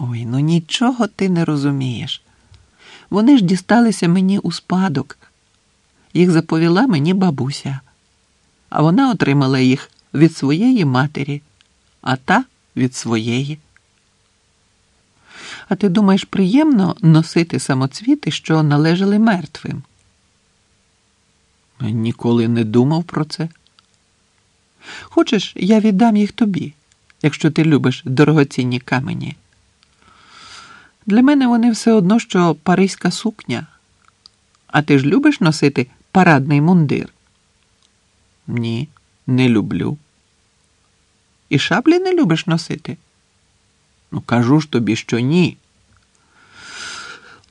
Ой, ну нічого ти не розумієш. Вони ж дісталися мені у спадок. Їх заповіла мені бабуся, а вона отримала їх від своєї матері, а та від своєї. А ти думаєш, приємно носити самоцвіти, що належали мертвим? Ніколи не думав про це. Хочеш, я віддам їх тобі, якщо ти любиш дорогоцінні камені. Для мене вони все одно, що паризька сукня. А ти ж любиш носити парадний мундир? Ні, не люблю. І шаблі не любиш носити? Ну, кажу ж тобі, що ні.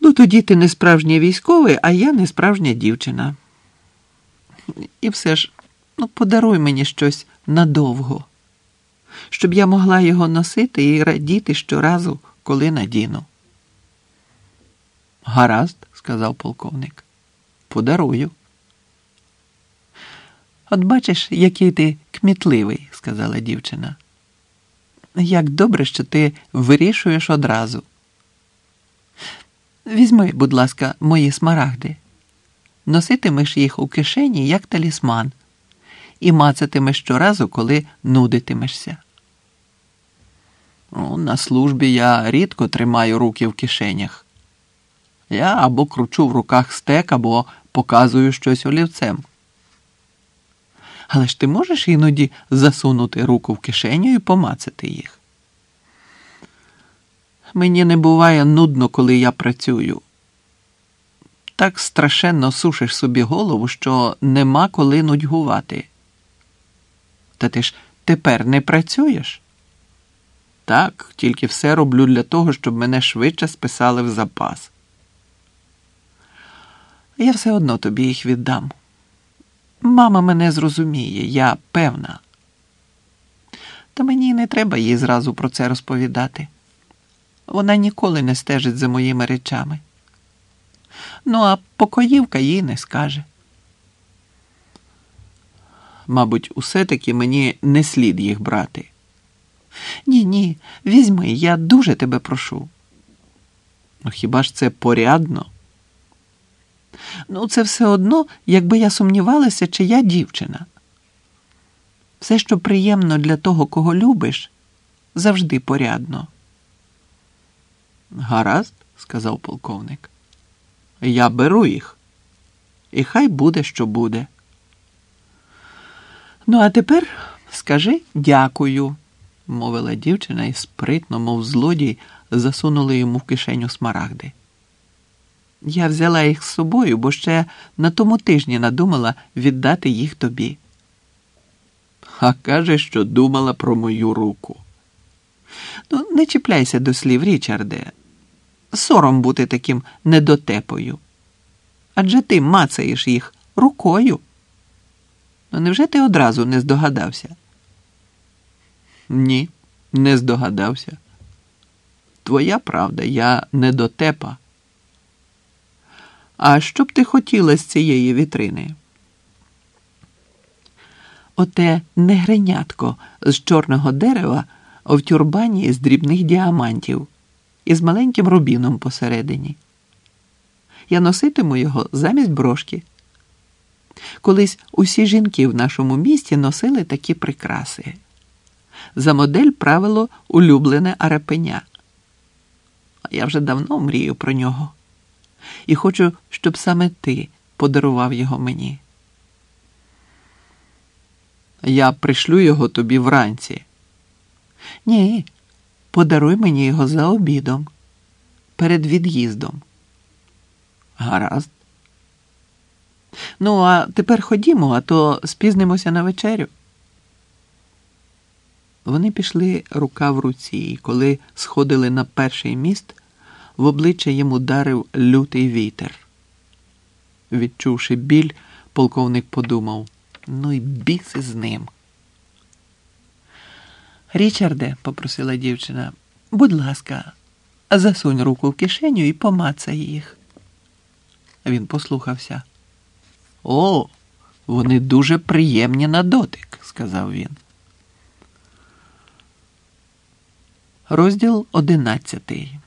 Ну, тоді ти не справжній військовий, а я не справжня дівчина. І все ж, ну, подаруй мені щось надовго, щоб я могла його носити і радіти щоразу, коли надіну. Гаразд, сказав полковник. Подарую. От бачиш, який ти кмітливий, сказала дівчина. Як добре, що ти вирішуєш одразу. Візьми, будь ласка, мої смарагди. Носитимеш їх у кишені, як талісман, і мацатимеш щоразу, коли нудитимешся. Ну, на службі я рідко тримаю руки в кишенях. Я або кручу в руках стек, або показую щось олівцем. Але ж ти можеш іноді засунути руку в кишеню і помацати їх. Мені не буває нудно, коли я працюю. Так страшенно сушиш собі голову, що нема коли нудьгувати. Та ти ж тепер не працюєш? Так, тільки все роблю для того, щоб мене швидше списали в запас. Я все одно тобі їх віддам. Мама мене зрозуміє, я певна. Та мені не треба їй зразу про це розповідати. Вона ніколи не стежить за моїми речами. Ну, а покоївка їй не скаже. Мабуть, усе таки мені не слід їх брати. Ні, ні, візьми, я дуже тебе прошу. Ну, хіба ж це порядно? Ну, це все одно, якби я сумнівалася, чи я дівчина. Все, що приємно для того, кого любиш, завжди порядно. Гаразд, сказав полковник. Я беру їх, і хай буде, що буде. Ну, а тепер скажи дякую, мовила дівчина і спритно, мов злодій, засунула йому в кишеню смарагди. Я взяла їх з собою, бо ще на тому тижні надумала віддати їх тобі. А каже, що думала про мою руку. Ну, не чіпляйся до слів, Річарде. Сором бути таким недотепою. Адже ти мацаєш їх рукою. Ну, невже ти одразу не здогадався? Ні, не здогадався. Твоя правда, я недотепа. А що б ти хотіла з цієї вітрини? Оте негренятко з чорного дерева в тюрбані з дрібних діамантів із маленьким рубіном посередині. Я носитиму його замість брошки. Колись усі жінки в нашому місті носили такі прикраси. За модель правило улюблене арапеня. Я вже давно мрію про нього і хочу, щоб саме ти подарував його мені. Я пришлю його тобі вранці. Ні, подаруй мені його за обідом, перед від'їздом. Гаразд. Ну, а тепер ходімо, а то спізнимося на вечерю. Вони пішли рука в руці, і коли сходили на перший міст в обличчя йому дарив лютий вітер. Відчувши біль, полковник подумав ну й біси з ним. Річарде, попросила дівчина, будь ласка, засунь руку в кишеню і помацай їх. Він послухався. О, вони дуже приємні на дотик, сказав він. Розділ одинадцятий.